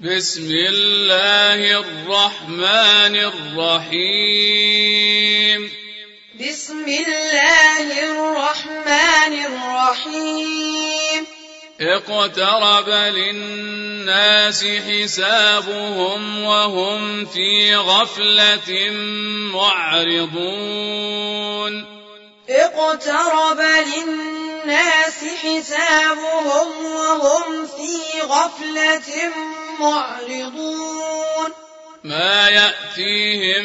بسم الله الرحمن الرحيم. بسم الله الرحمن الرحيم. اقترب للناس حسابهم وهم في غفلة معرضون. اقترب للناس حسابهم وهم في غفلة معرضون ما يأتيهم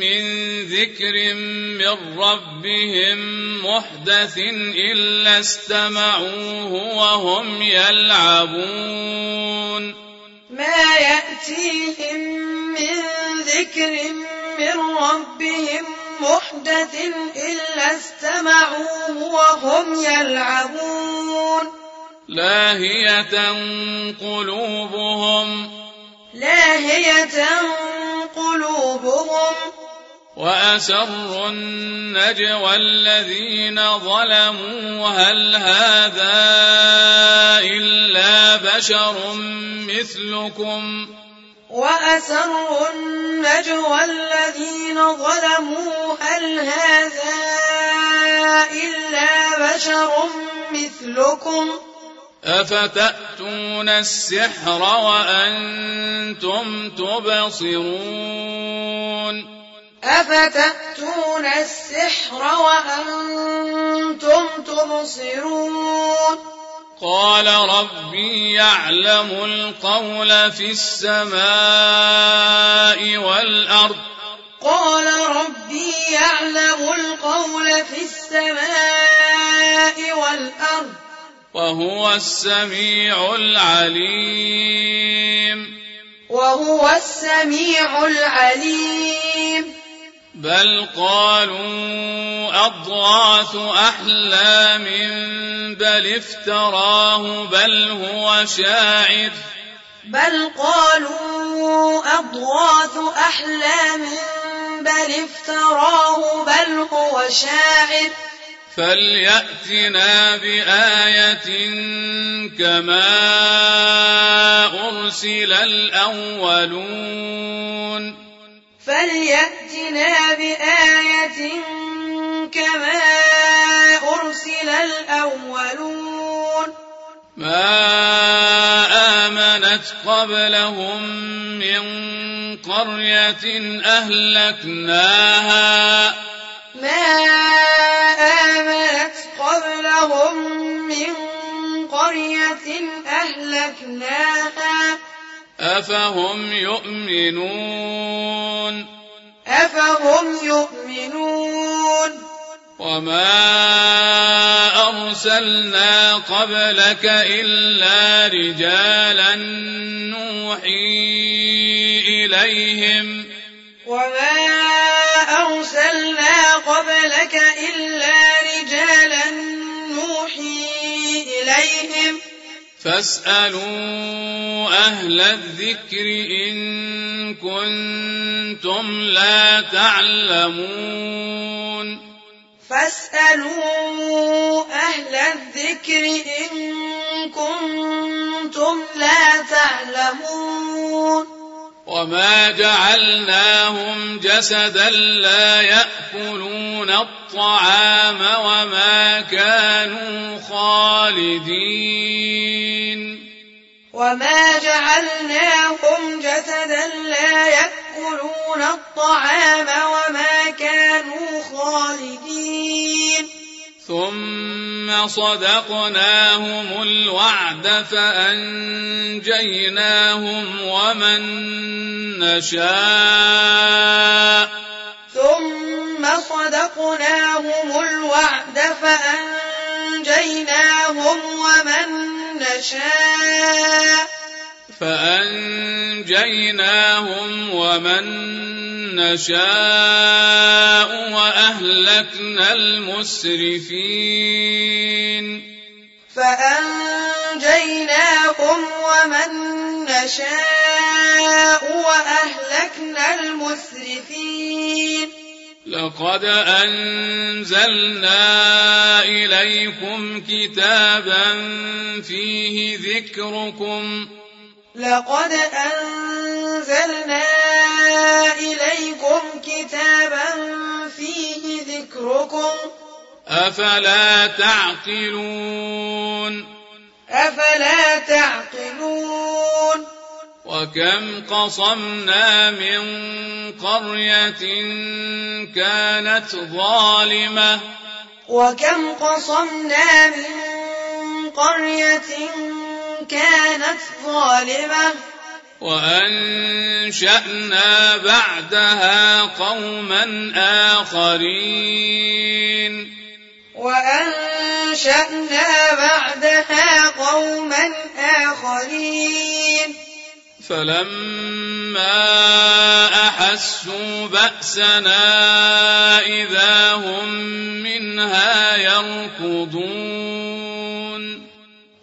من ذكر من ربهم محدث إلا استمعوه وهم يلعبون. ما يأتيهم من ذكر من ربهم محدث إلا استمعوه وهم يلعبون. لاهية قلوبهم. لاهية قلوبهم. وأسروا النجوى الذين ظلموا. هل هذا إلا بشر مثلكم؟ وأسروا النجوى الذين ظلموا. هل هذا إلا بشر مثلكم؟ أفتأتون السحر وأنتم تبصرون؟ أفتأتون السحر وأنتم تبصرون؟ قال ربي يعلم القول في السماء والأرض. قال ربي يعلم القول في السماء والأرض. وهو السميع العليم. وهو السميع العليم. بل قالوا أضغاث أحلام بل افتراه بل هو شاعر. بل قالوا أضغاث أحلام بل افتراه بل هو شاعر. فليأتنا بآية كما أرسل الأولون فليأتنا بآية كما أرسل الأولون ما آمنت قبلهم من قرية أهلكناها ما أهلكناها. أفهم يؤمنون؟ أفهم يؤمنون. وما أرسلنا قبلك إلا رجالا نوحي إليهم. وما أرسلنا قبلك إلا رجالا نوحي إليهم. فاسألوا أهل الذكر إن كنتم لا تعلمون. فاسألوا أهل الذكر إن كنتم لا تعلمون. وما جعلناهم جسدا لا يأكلون الطعام وما كانوا خالدين وما جعلناهم جسدا لا يأكلون الطعام وما كانوا خالدين ثم صدقناهم الوعد فأنجيناهم ومن نشاء. ثم صدقناهم الوعد فأنجيناهم ومن نشاء. فأنجيناهم ومن نشاء وأهلكنا المسرفين. فأنجيناهم ومن نشاء وأهلكنا المسرفين. لقد أنزلنا إليكم كتابا فيه ذكركم لقد أنزلنا إليكم كتابا فيه ذكركم. أفلا تعقلون؟ أفلا تعقلون؟ وكم قصمنا من قرية كانت ظالمة. وكم قصمنا من قرية كانت ظالمة. وأنشأنا بعدها قوما آخرين. وأنشأنا بعدها قوما آخرين. فلما أحسوا بأسنا إذا هم منها يركضون.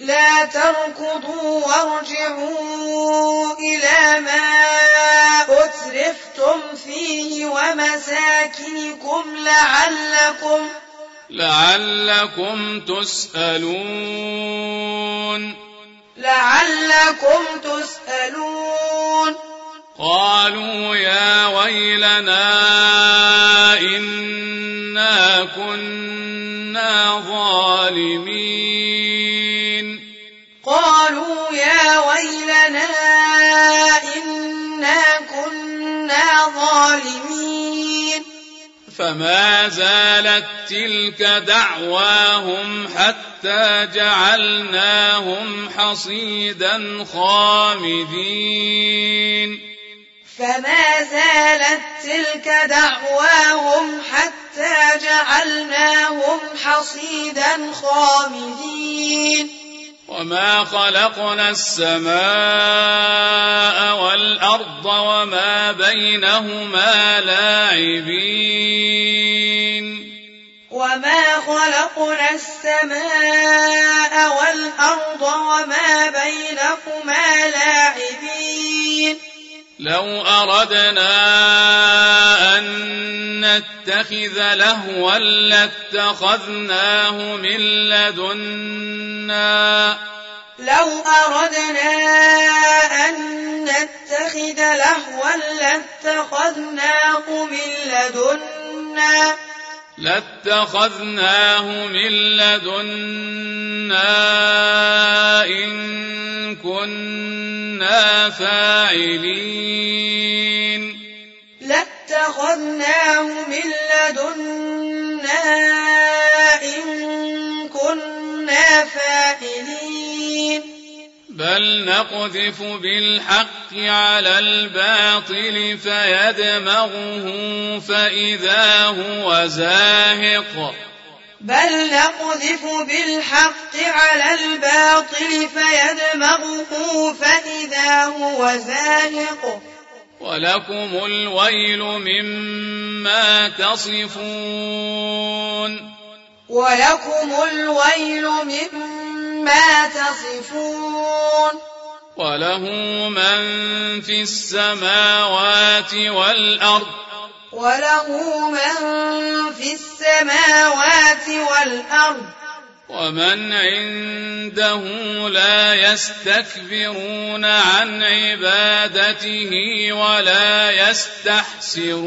لا تركضوا وارجعوا إلى ما أترفتم فيه ومساكنكم لعلكم لعلكم تسألون. لعلكم تسألون. قالوا يا ويلنا إنا كنا ظالمين. ويلنا إنا كنا ظالمين فما زالت تلك دعواهم حتى جعلناهم حصيدا خامدين فما زالت تلك دعواهم حتى جعلناهم حصيدا خامدين وما خلقنا السماء والأرض وما بينهما لاعبين وما خلقنا السماء والأرض وما بينهما لاعبين لو أردنا أن نتخذ لهوا لاتخذناه من لدنا. لو أردنا أن نتخذ لهوا لاتخذناه من لدنا. لاتخذناه من لدنا إن كنا فاعلين. لاتخذناه من لدنا إن كنا فاعلين. بل نقذف بالحق على الباطل فيدمغه فإذا هو زاهق. بل نقذف بالحق على الباطل فيدمغه فإذا هو زاهق. ولكم الويل مما تصفون. ولكم الويل مما تصفون. وله من في السماوات والأرض. وله من في السماوات والأرض. ومن عنده لا يستكبرون عن عبادته ولا يستحسرون.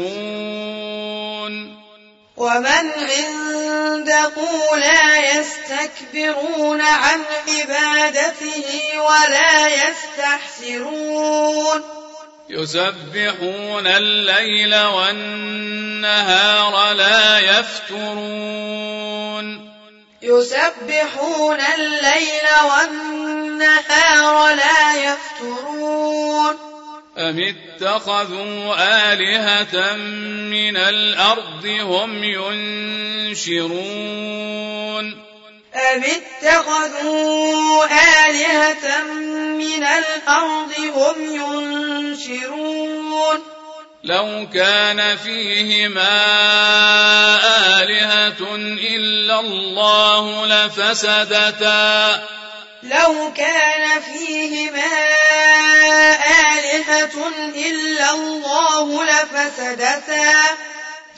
ومن عنده لا يستكبرون عن عبادته ولا يستحسرون. يسبحون الليل والنهار لا يفترون. يسبحون الليل والنهار لا يفترون. أم اتخذوا آلهة من الأرض هم ينشرون؟ أم اتخذوا آلهة من الأرض هم ينشرون. لو كان فيهما آلهة إلا الله لفسدتا. لو كان فيهما آلهة إلا الله لفسدتا.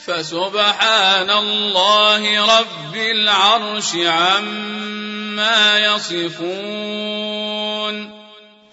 فسبحان الله رب العرش عما يصفون.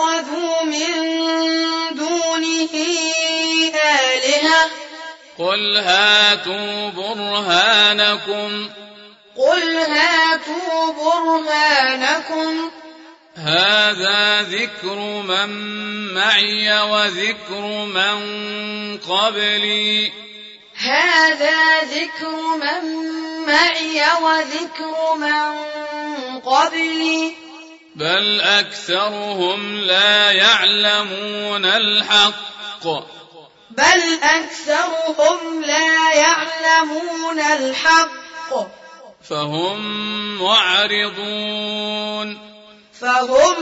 اتخذوا من دونه آلهة. قل هاتوا برهانكم. قل هاتوا برهانكم. هذا ذكر من معي وذكر من قبلي. هذا ذكر من معي وذكر من قبلي. بل أكثرهم لا يعلمون الحق. بل أكثرهم لا يعلمون الحق. فهم معرضون. فهم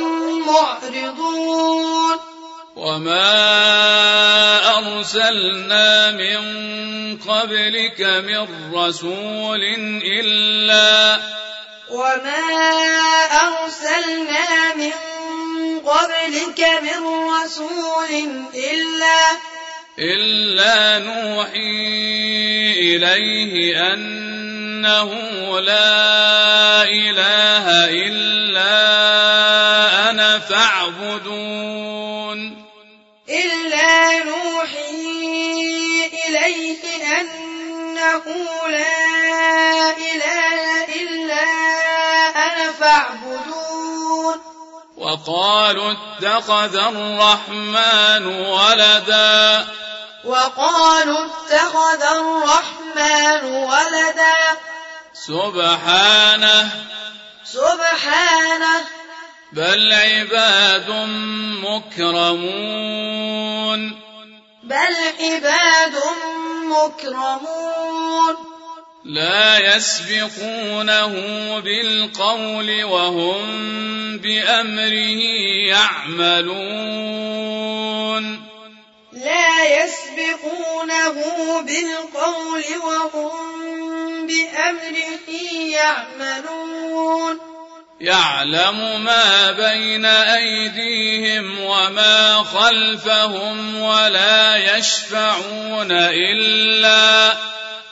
معرضون. وما أرسلنا من قبلك من رسول إلا وما أرسلنا من قبلك من رسول إلا إلا نوحي إليه أنه لا إله إلا أنا فاعبدون إلا نوحي إليه أنه لا وقالوا اتخذ الرحمن ولدا. وقالوا اتخذ الرحمن ولدا. سبحانه. سبحانه. بل عباد مكرمون. بل عباد مكرمون. لا يسبقونه بالقول وهم بأمره يعملون. لا يسبقونه بالقول وهم بأمره يعملون. يعلم ما بين أيديهم وما خلفهم ولا يشفعون إلا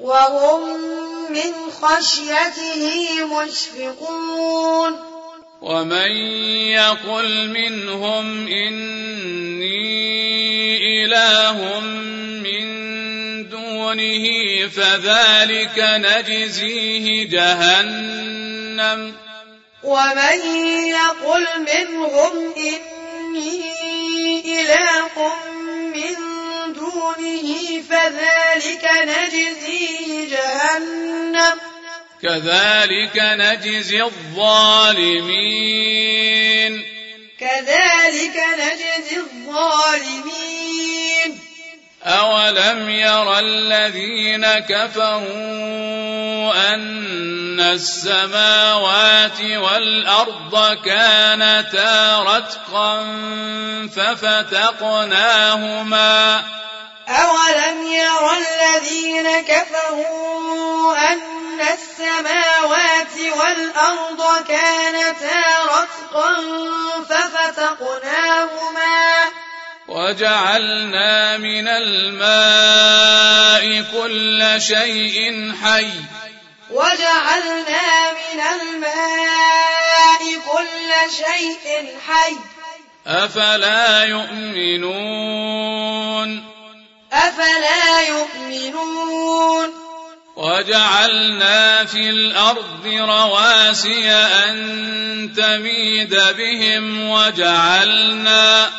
وهم من خشيته مشفقون. ومن يقل منهم إني إله من دونه فذلك نجزيه جهنم. ومن يقل منهم إني إله من دونه فذلك نجزيه جهنم كذلك نجزي الظالمين كذلك نجزي الظالمين أولم ير الذين كفروا أن السماوات والأرض كانتا رتقا ففتقناهما أولم ير الذين كفروا أن السماوات والأرض كانتا رتقا ففتقناهما وجعلنا من الماء كل شيء حي. وجعلنا من الماء كل شيء حي. أفلا يؤمنون؟ أفلا يؤمنون؟ وجعلنا في الأرض رواسي أن تميد بهم وجعلنا وجعلنا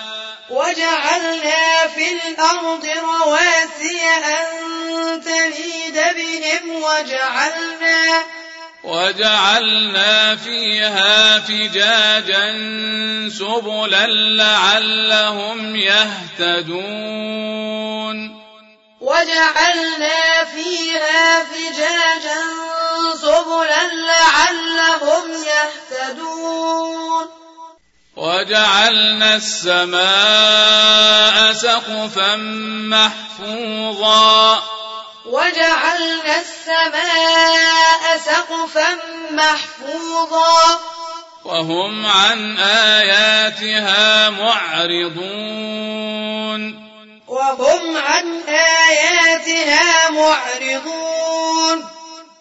في الأرض رواسي أن تميد بهم وجعلنا وجعلنا فيها فجاجا سبلا لعلهم يهتدون. وجعلنا فيها فجاجا سبلا لعلهم يهتدون. وجعلنا السماء سقفا محفوظا. وجعلنا السماء سقفا محفوظا. وهم عن آياتها معرضون. وهم عن آياتها معرضون.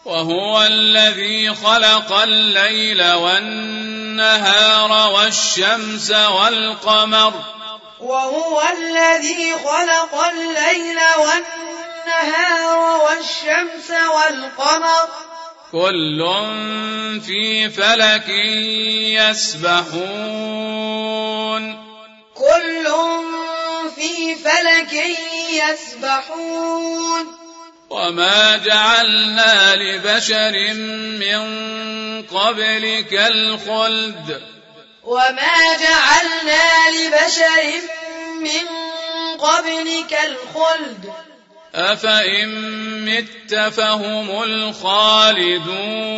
وهو الذي خلق الليل والنهار والشمس والقمر. وهو الذي خلق الليل والنهار والشمس والقمر. كل في فلك يسبحون. كل في فلك يسبحون. وما جعلنا لبشر من قبلك الخلد وما جعلنا لبشر من قبلك الخلد أفإن مت فهم الخالدون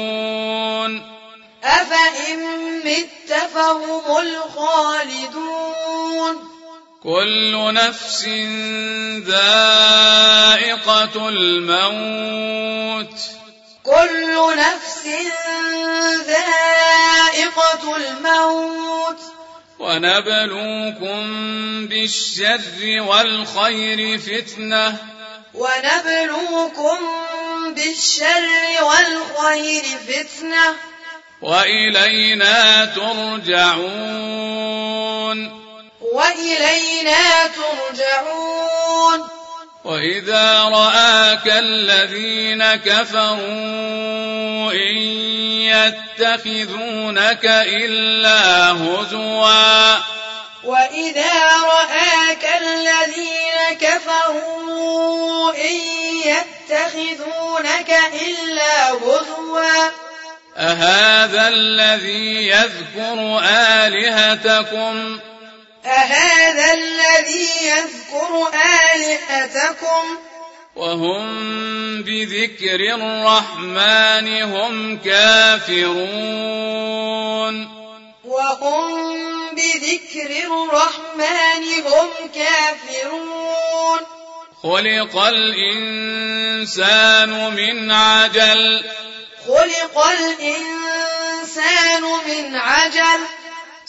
أفإن مت فهم الخالدون كل نفس ذائقة الموت. كل نفس ذائقة الموت. ونبلوكم بالشر والخير فتنة. ونبلوكم بالشر والخير فتنة. وإلينا ترجعون. وإلينا ترجعون. وإذا رآك الذين كفروا إن يتخذونك إلا هزوا. وإذا رآك الذين كفروا إن يتخذونك إلا هزوا. أهذا الذي يذكر آلهتكم؟ أهذا الذي يذكر آلهتكم؟ وهم بذكر الرحمن هم كافرون. وهم بذكر الرحمن هم كافرون. خلق الإنسان من عجل. خلق الإنسان من عجل.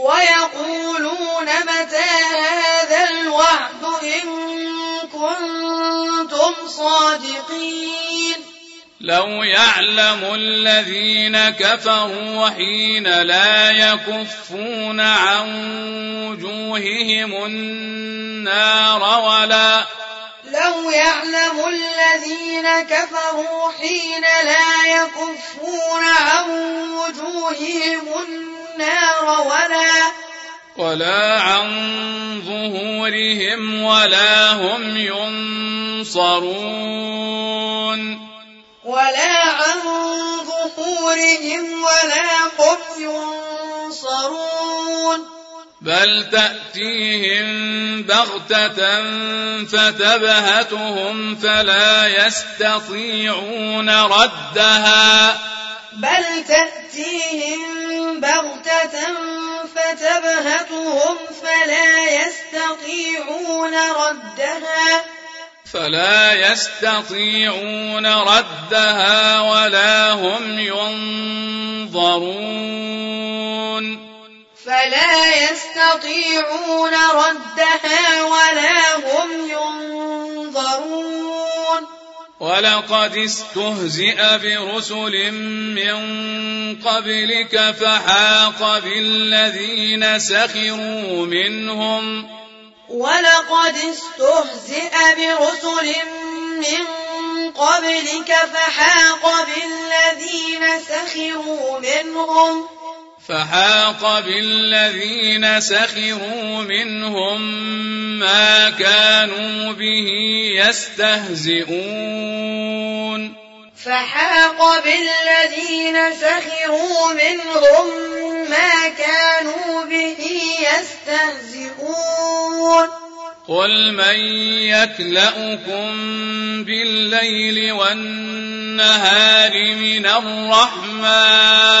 ويقولون متى هذا الوعد إن كنتم صادقين؟ لو يعلم الذين كفروا حين لا يكفون عن وجوههم النار ولا لو يعلم الذين كفروا حين لا يكفون عن وجوههم النار ولا ولا عن ظهورهم ولا هم ينصرون. ولا عن ظهورهم ولا هم ينصرون. بل تأتيهم بغتة فتبهتهم فلا يستطيعون ردها. بل تأتيهم بغتة فتبهتهم فلا يستطيعون ردها فلا يستطيعون ردها ولا هم ينظرون فلا يستطيعون ردها ولا هم ينظرون ولقد استهزئ برسل من قبلك فحاق بالذين سخروا منهم. ولقد استهزئ برسل من قبلك فحاق بالذين سخروا منهم. فحاق بالذين سخروا منهم ما كانوا به يستهزئون. فحاق بالذين سخروا منهم ما كانوا به يستهزئون. قل من يكلأكم بالليل والنهار من الرحمن؟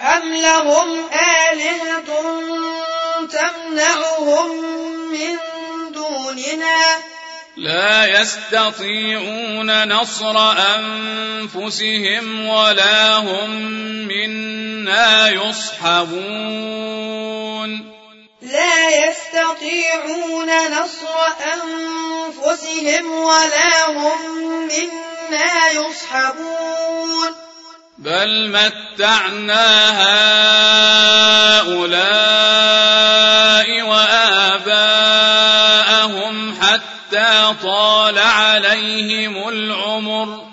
أم لهم آلهة تمنعهم من دوننا لا يستطيعون نصر أنفسهم ولا هم منا يصحبون لا يستطيعون نصر أنفسهم ولا هم منا يصحبون بل متعنا هؤلاء وآباءهم حتى طال عليهم العمر.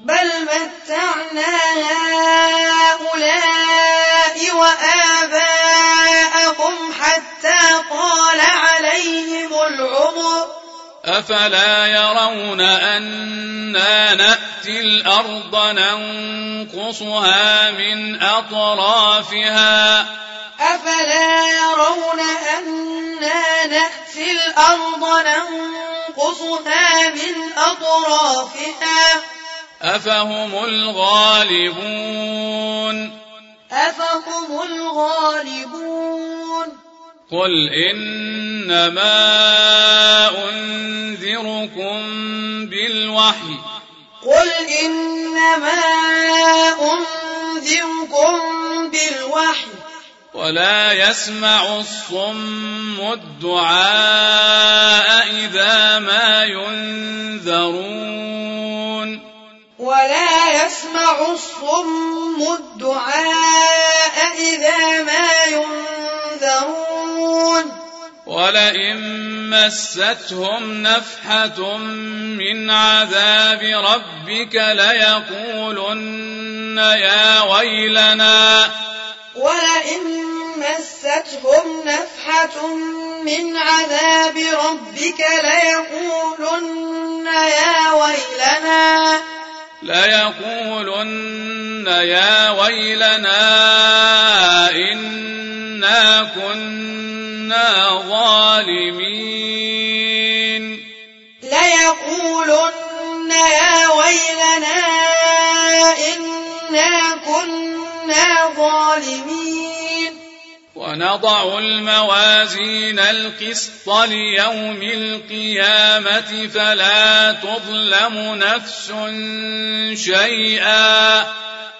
بل متعنا هؤلاء وآباءهم أفلا يرون أنا نأتي الأرض ننقصها من أطرافها؟ أفلا يرون أنا نأتي الأرض ننقصها من أطرافها؟ أفهم الغالبون؟ أفهم الغالبون؟ قل إنما أنذركم بالوحي قل إنما أنذركم بالوحي ولا يسمع الصم الدعاء إذا ما ينذرون ولا يسمع الصم الدعاء إذا ما ينذرون ولئن مستهم نفحة من عذاب ربك ليقولن يا ويلنا ولئن مستهم نفحة من عذاب ربك ليقولن يا ويلنا ليقولن يا ويلنا إنا كنا ظالمين. ليقولن يا ويلنا إنا كنا ظالمين. ونضع الموازين القسط ليوم القيامة فلا تظلم نفس شيئا.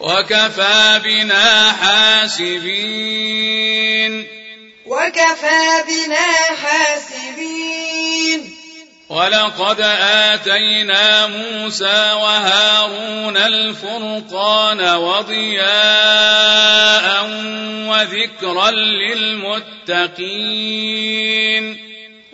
وكفى بنا حاسبين. وكفى بنا حاسبين. ولقد آتينا موسى وهارون الفرقان وضياء وذكرا للمتقين.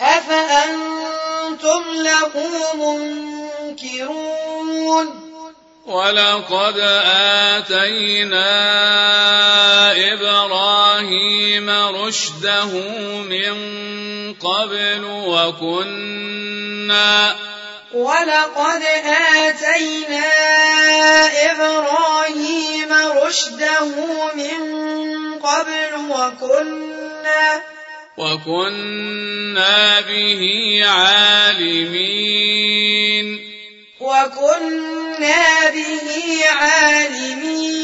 أفأنتم له منكرون ولقد آتينا إبراهيم رشده من قبل وكنا ولقد آتينا إبراهيم رشده من قبل وكنا وكنا به عالمين. وكنا به عالمين.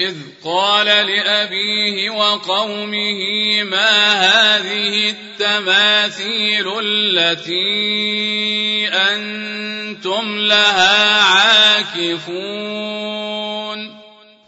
إذ قال لأبيه وقومه ما هذه التماثيل التي أنتم لها عاكفون؟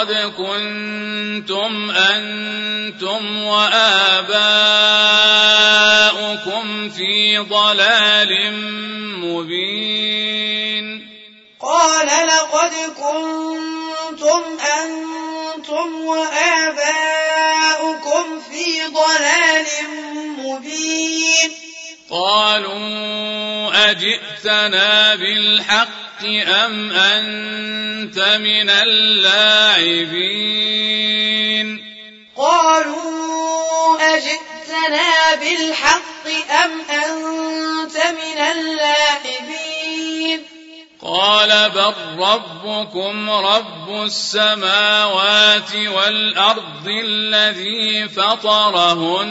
لقد كنتم أنتم وآباؤكم في ضلال مبين. قال لقد كنتم أنتم وآباؤكم في ضلال مبين. قالوا أجئتنا بالحق أم أنت من اللاعبين؟ قالوا أجئتنا بالحق أم أنت من اللاعبين؟ قال بل ربكم رب السماوات والأرض الذي فطرهن.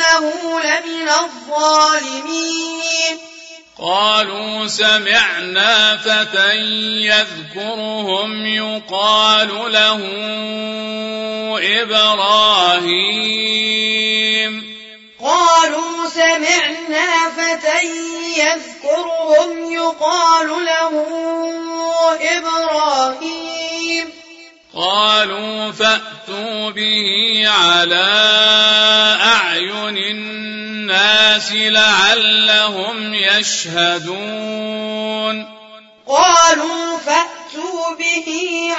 إنه لمن الظالمين. قالوا سمعنا فتى يذكرهم يقال له إبراهيم. قالوا سمعنا فتى يذكرهم يقال له إبراهيم. قالوا فأتوا به على أعين الناس لعلهم يشهدون. قالوا فأتوا به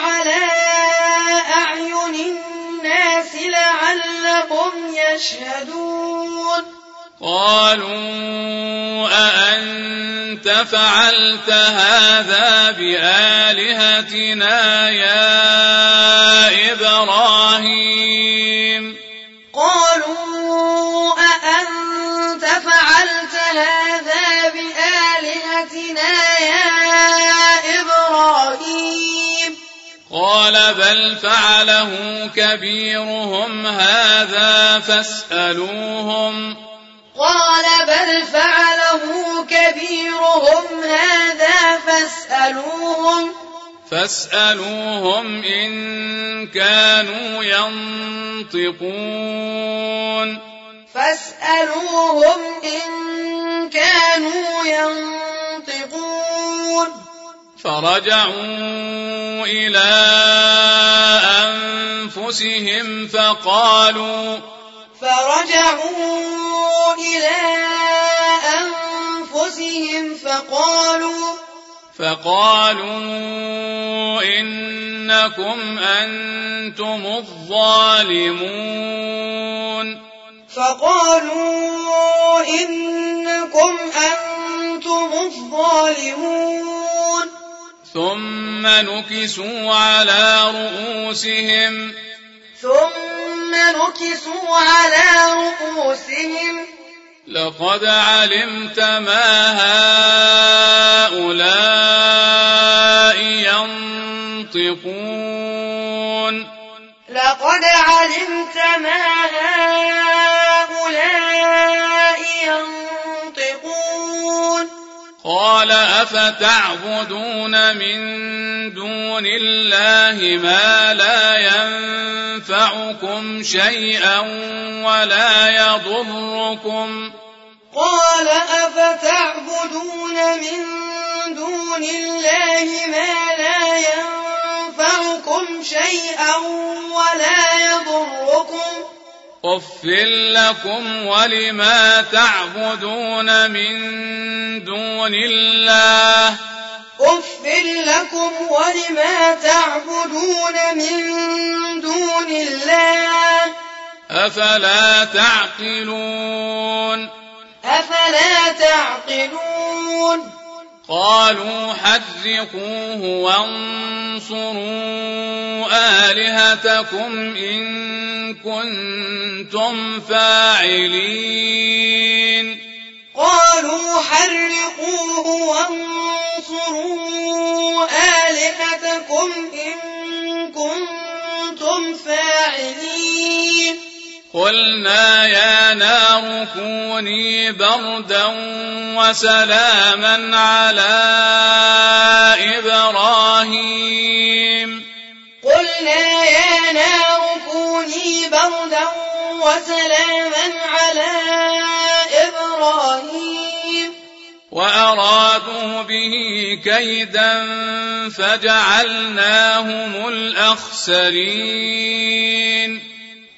على أعين الناس لعلهم يشهدون. قالوا أأنت فعلت هذا بآلهتنا يا إبراهيم؟ قالوا أأنت فعلت هذا بآلهتنا يا إبراهيم؟ قال بل فعله كبيرهم هذا فاسألوهم. قال بل فعله كبيرهم هذا فاسألوهم. فاسألوهم إن كانوا ينطقون. فاسألوهم إن كانوا ينطقون. فرجعوا إلى أنفسهم فقالوا فرجعوا إلى أنفسهم فقالوا فقالوا إنكم أنتم الظالمون. فقالوا إنكم أنتم الظالمون. ثم نكسوا على رؤوسهم. ثم نكسوا على رؤوسهم. لقد علمت ما هؤلاء ينطقون. لقد علمت ما هؤلاء ينطقون قال أفتعبدون من دون الله ما لا ينفعكم شيئا ولا يضركم؟ قال أفتعبدون من دون الله ما لا ينفعكم شيئا ولا يضركم؟ أف لكم ولما تعبدون من دون الله أف لكم ولما تعبدون من دون الله أفلا تعقلون أفلا تعقلون قالوا حرقوه وانصروا آلهتكم إن كنتم فاعلين. قالوا حرقوه وانصروا آلهتكم إن كنتم فاعلين. قلنا يا نار كوني بردا وسلاما على إبراهيم. قلنا يا نار كوني بردا وسلاما على إبراهيم. وأرادوا به كيدا فجعلناهم الأخسرين.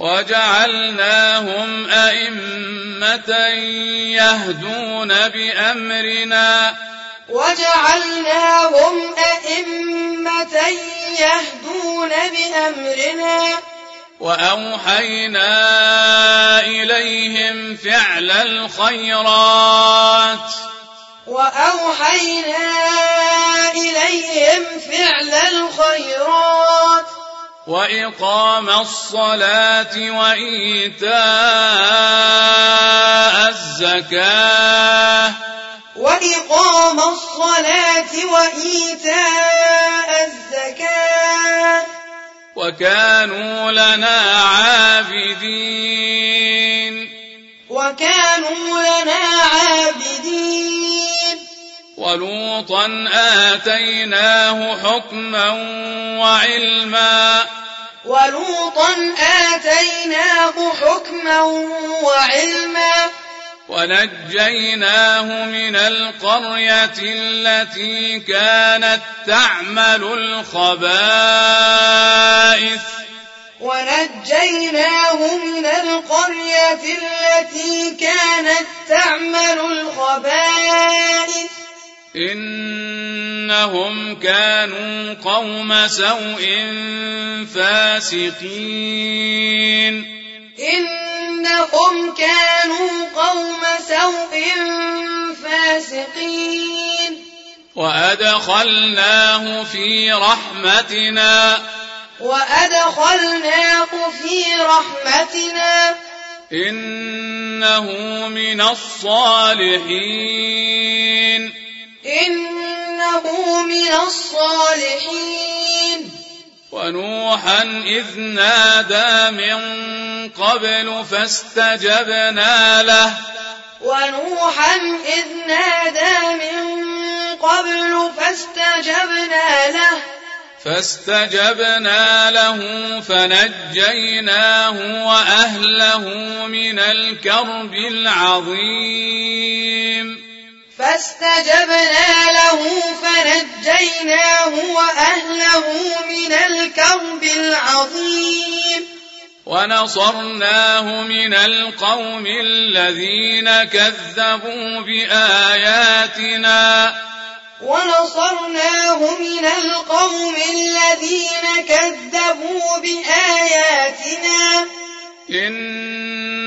وجعلناهم أئمة يهدون بأمرنا. وجعلناهم أئمة يهدون بأمرنا. وأوحينا إليهم فعل الخيرات. وأوحينا إليهم فعل الخيرات. وإقام الصلاة وإيتاء الزكاة. وإقام الصلاة وإيتاء الزكاة. وكانوا لنا عابدين. وكانوا لنا عابدين. ولوطا آتيناه حكما وعلما. ولوطا آتيناه حكما وعلما. ونجيناه من القرية التي كانت تعمل الخبائث. ونجيناه من القرية التي كانت تعمل الخبائث. إنهم كانوا قوم سوء فاسقين. إنهم كانوا قوم سوء فاسقين. وأدخلناه في رحمتنا. وأدخلناه في رحمتنا. إنه من الصالحين. إنه من الصالحين. ونوحا إذ نادى من قبل فاستجبنا له. ونوحا إذ نادى من قبل فاستجبنا له. فاستجبنا له فنجيناه وأهله من الكرب العظيم. فاستجبنا له فنجيناه وأهله من الكرب العظيم. ونصرناه من القوم الذين كذبوا بآياتنا. ونصرناه من القوم الذين كذبوا بآياتنا.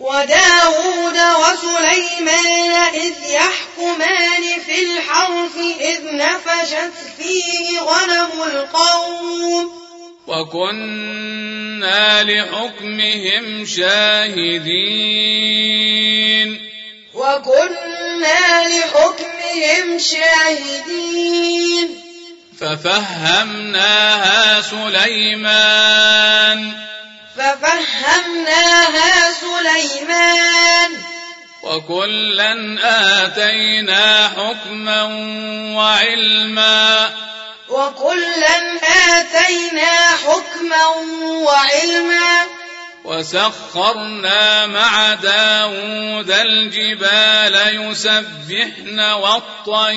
وداود وسليمان إذ يحكمان في الحرث إذ نفشت فيه غنم القوم. وكنا لحكمهم شاهدين. وكنا لحكمهم شاهدين. ففهمناها سليمان. ففهمناها سليمان. وكلا آتينا حكما وعلما. وكلا آتينا حكما وعلما. وسخرنا مع داود الجبال يسبحن والطير.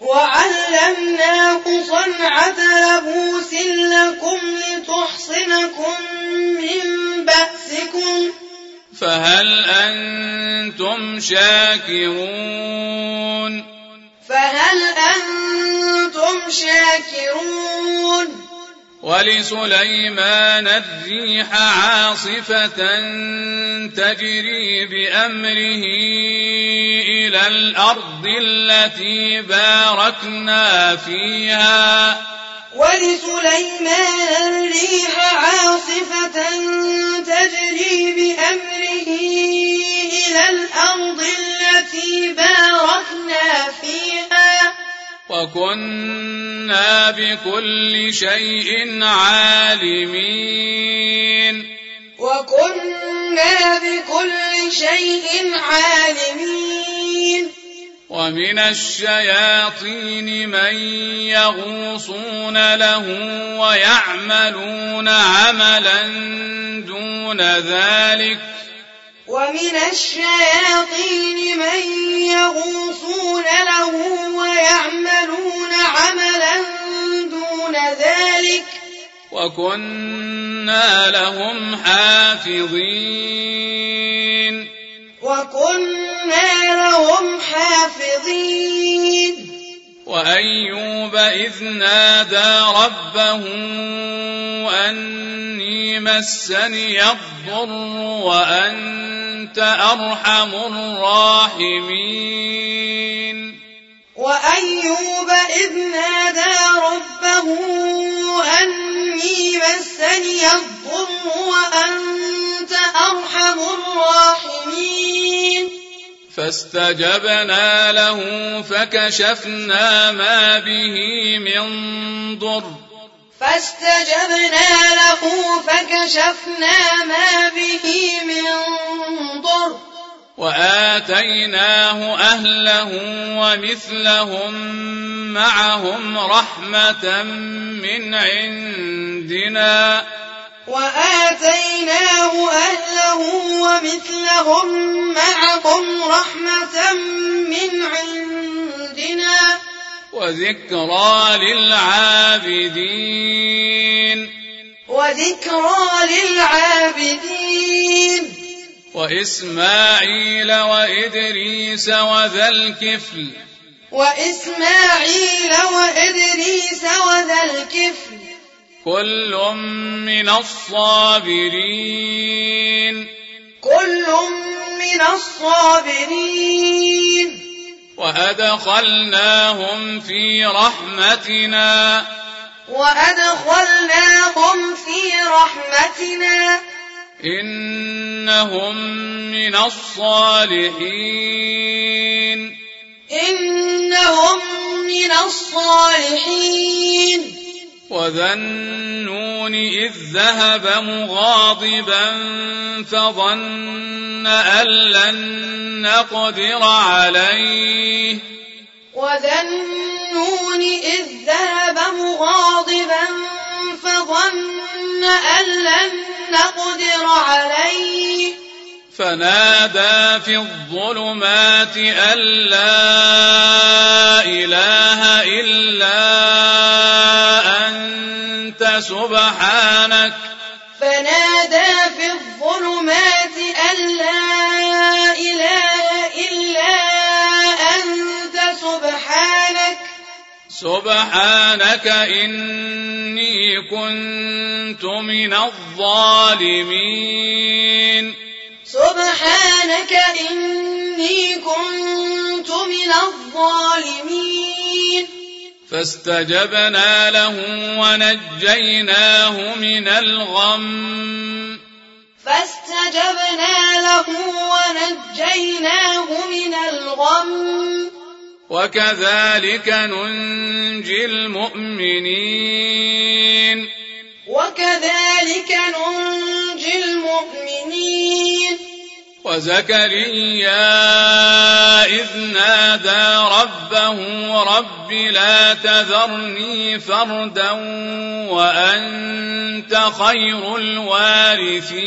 وعلمناه صنعة لبوس لكم لتحصنكم من بأسكم فهل أنتم شاكرون فهل أنتم شاكرون ولسليمان الريح عاصفة تجري بأمره إلى الأرض التي باركنا فيها. ولسليمان الريح عاصفة تجري بأمره إلى الأرض التي باركنا فيها. وكنا بكل شيء عالمين. وكنا بكل شيء عالمين. ومن الشياطين من يغوصون له ويعملون عملا دون ذلك. ومن الشياطين من يغوصون له ويعملون عملا دون ذلك وكنا لهم حافظين. وكنا لهم حافظين. وأيوب إذ نادى ربه أني مسني الضر وأنت أرحم الراحمين. وأيوب إذ نادى ربه أني مسني الضر وأنت أرحم الراحمين. فاستجبنا له فكشفنا ما به من ضر. فاستجبنا له فكشفنا ما به من ضر. وآتيناه أهله ومثلهم معهم رحمة من عندنا. وآتيناه أهله ومثلهم معهم رحمة من عندنا وذكرى للعابدين وذكرى للعابدين وإسماعيل وإدريس وذا الكفل وإسماعيل وإدريس وذا الكفل كل من الصابرين. كل من الصابرين. وأدخلناهم في رحمتنا. وأدخلناهم في رحمتنا. إنهم من الصالحين. إنهم من الصالحين. وذا النون إذ ذهب مغاضبا فظن أن لن نقدر عليه وذا النون إذ ذهب مغاضبا فظن أن لن نقدر عليه فنادى في الظلمات أن لا إله إلا أنت سبحانك. فنادى في الظلمات أن لا إله إلا أنت سبحانك. سبحانك إني كنت من الظالمين. سبحانك إني كنت من الظالمين. فاستجبنا له ونجيناه من الغم. فاستجبنا له ونجيناه من الغم. وكذلك ننجي المؤمنين. وكذلك ننجي المؤمنين. وزكريا إذ نادى ربه رب لا تذرني فردا وأنت خير الوارثين.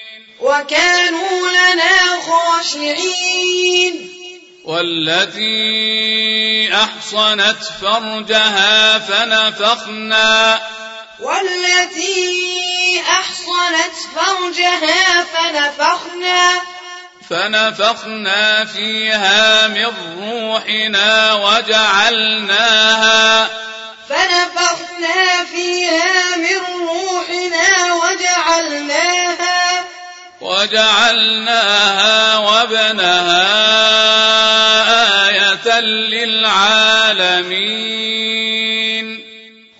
وكانوا لنا خاشعين. والتي أحصنت فرجها فنفخنا. والتي أحصنت فرجها فنفخنا. فنفخنا فيها من روحنا وجعلناها. فنفخنا فيها من روحنا وجعلناها. وجعلناها وابنها آية للعالمين.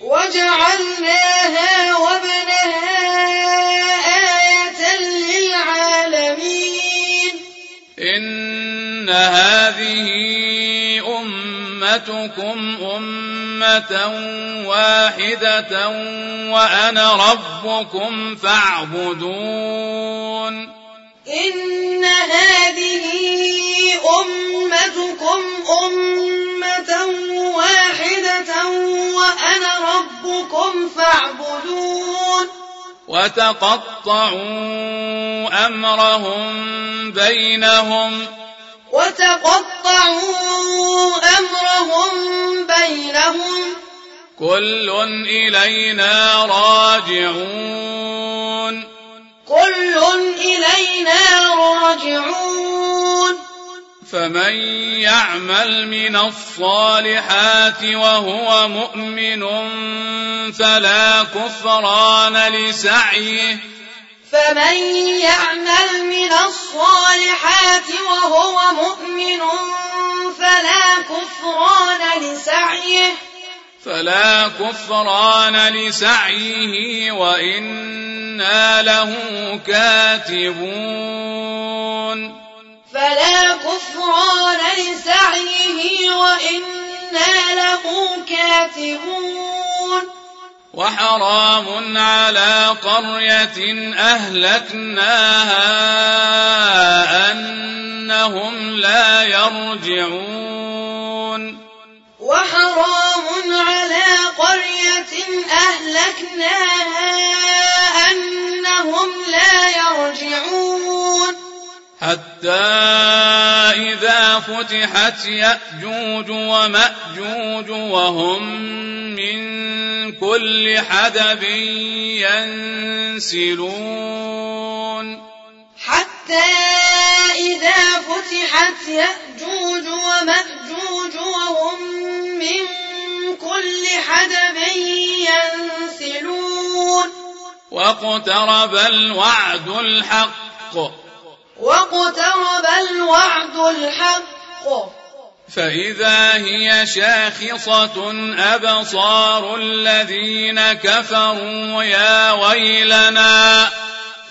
وجعلناها وابنها آية للعالمين. إن هذه أمتكم أمة واحدة وأنا ربكم فاعبدون. إن هذه أمتكم أمة واحدة وأنا ربكم فاعبدون. وتقطعوا أمرهم بينهم وتقطعوا أمرهم بينهم. كل إلينا راجعون. كل إلينا راجعون. فمن يعمل من الصالحات وهو مؤمن فلا كفران لسعيه. فمن يعمل من الصالحات وهو مؤمن فلا كفران لسعيه فلا كفران لسعيه وإنا له كاتبون فلا كفران لسعيه وإنا له كاتبون وحرام على قرية أهلكناها أنهم لا يرجعون. وحرام على قرية أهلكناها حتى إذا فتحت يأجوج ومأجوج وهم من كل حدب ينسلون. حتى إذا فتحت يأجوج ومأجوج وهم من كل حدب ينسلون. واقترب الوعد الحق. واقترب الوعد الحق. فإذا هي شاخصة أبصار الذين كفروا يا ويلنا.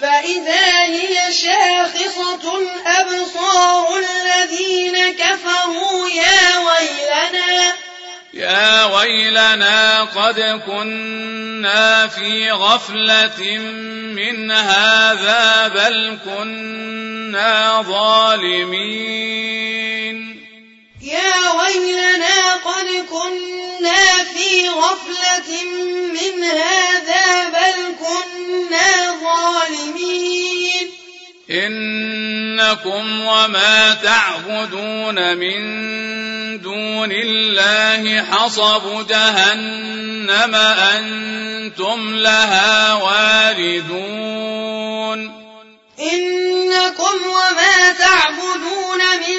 فإذا هي شاخصة أبصار الذين كفروا يا ويلنا. يا ويلنا قد كنا في غفلة من هذا بل كنا ظالمين. يا ويلنا قد كنا في غفلة من هذا بل كنا ظالمين. إنكم وما تعبدون من دون الله حصب جهنم أنتم لها واردون. إنكم وما تعبدون من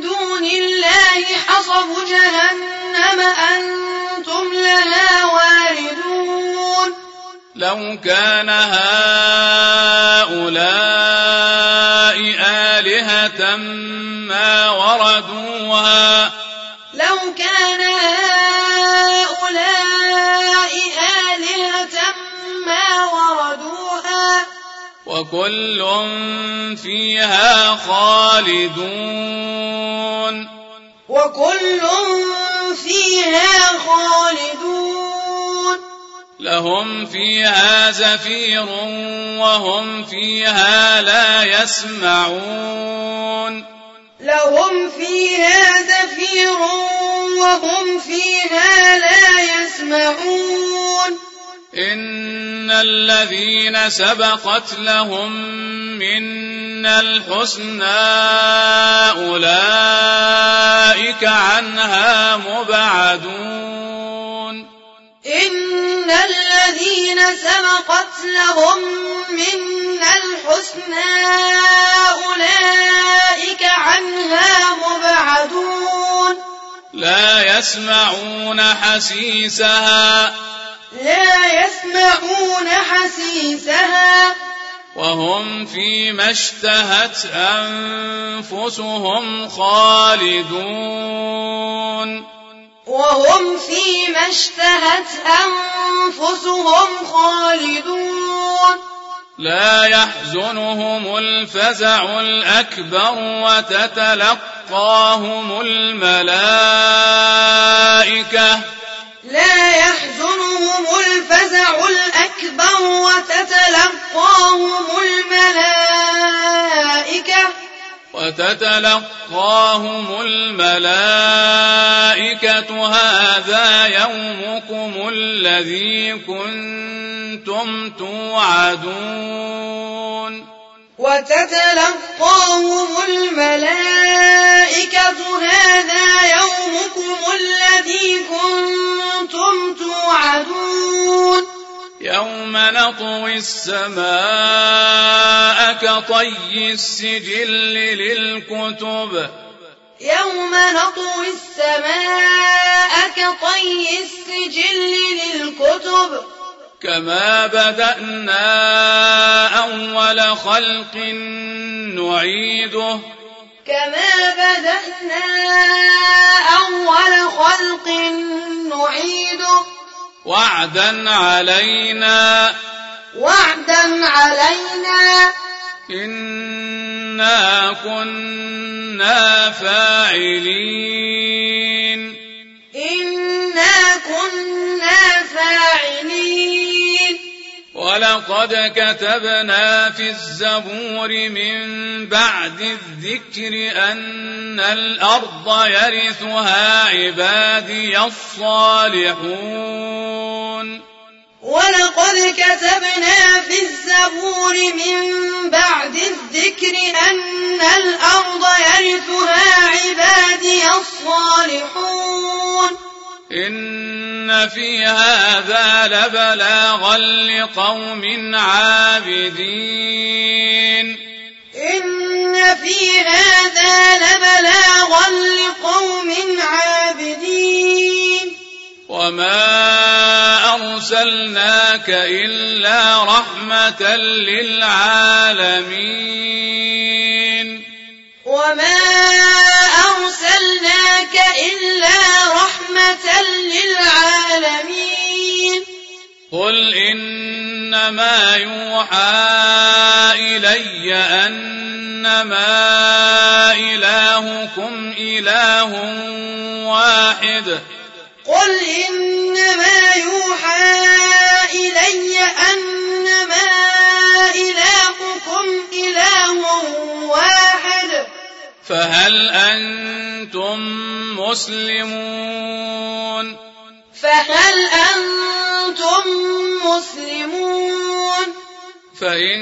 دون الله حصب جهنم أنتم لها واردون. لو كان هؤلاء آلهة ما وردوها وكل فيها خالدون. وكل فيها خالدون. لهم فيها زفير وهم فيها لا يسمعون. لهم فيها زفير وهم فيها لا يسمعون. إن الذين سبقت لهم منا الحسنى أولئك عنها مبعدون إن الذين سبقت لهم منا الحسنى أولئك عنها مبعدون لا يسمعون حسيسها لا يسمعون حسيسها. وهم فيما اشتهت أنفسهم خالدون. وهم فيما اشتهت أنفسهم خالدون. لا يحزنهم الفزع الأكبر وتتلقاهم الملائكة. لا يحزنهم الفزع الأكبر وتتلقاهم الملائكة وتتلقاهم الملائكة هذا يومكم الذي كنتم توعدون وتتلقاهم الملائكة هذا يومكم الذي كنتم توعدون. يوم نطوي السماء كطي السجل للكتب. يوم نطوي السماء كطي السجل للكتب. كما بدأنا أول خلق نعيده كما بدأنا أول خلق نعيده وعدا علينا وعدا علينا إنا كنا فاعلين ولقد كتبنا في الزبور من بعد الذكر أن الأرض يرثها عبادي الصالحون. ولقد كتبنا في الزبور من بعد الذكر أن الأرض يرثها عبادي الصالحون. إن في هذا لبلاغا لقوم عابدين إن في هذا لبلاغا لقوم عابدين وما أرسلناك إلا رحمة للعالمين وما أرسلناك إلا رحمة للعالمين قل إنما يوحى إلي أنما إلهكم إله واحد. قل إنما يوحى إلي أنما إلهكم إله واحد. فهل أنتم مسلمون؟ فهل أنتم مسلمون؟ فإن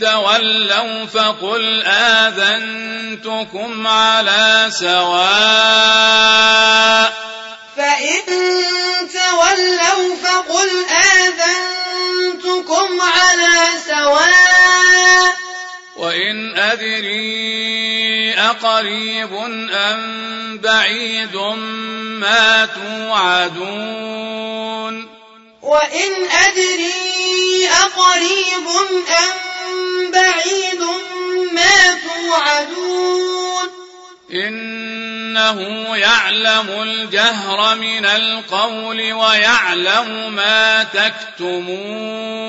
تولوا فقل آذنتكم على سواء. فإن تولوا فقل آذنتكم أقريب أم بعيد ما توعدون وإن أدري أقريب أم بعيد ما توعدون إنه يعلم الجهر من القول ويعلم ما تكتمون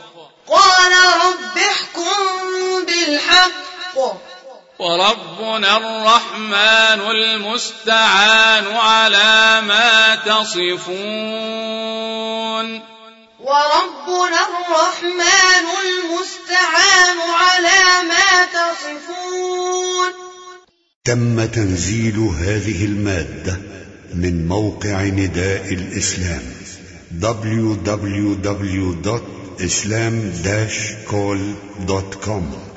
قال رب احكم بالحق. وربنا الرحمن المستعان على ما تصفون. وربنا الرحمن المستعان على ما تصفون. تم تنزيل هذه المادة من موقع نداء الإسلام www.islam-call.com